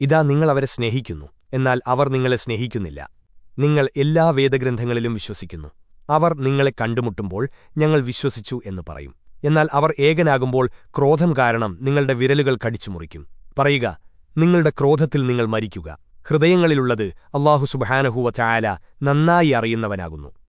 ഇതാ നിങ്ങളവരെ സ്നേഹിക്കുന്നു എന്നാൽ അവർ നിങ്ങളെ സ്നേഹിക്കുന്നില്ല. നിങ്ങൾ എല്ലാ വേദഗ്രന്ഥങ്ങളിലും വിശ്വസിക്കുന്നു. അവർ നിങ്ങളെ കണ്ടുമുട്ടുമ്പോൾ ഞങ്ങൾ വിശ്വസിച്ചു എന്ന് പറയും. എന്നാൽ അവർ ഏകനാകുമ്പോൾ ക്രോധം കാരണം നിങ്ങളുടെ വിരലുകൾ കടിച്ചു മുറിക്കും. പറയുക നിങ്ങളുടെ ക്രോധത്തിൽ നിങ്ങൾ മരിക്കുക. ഹൃദയങ്ങളിലുള്ളത് അള്ളാഹു സുബഹാനഹുവ ചായാല നന്നായി അറിയുന്നവനാകുന്നു.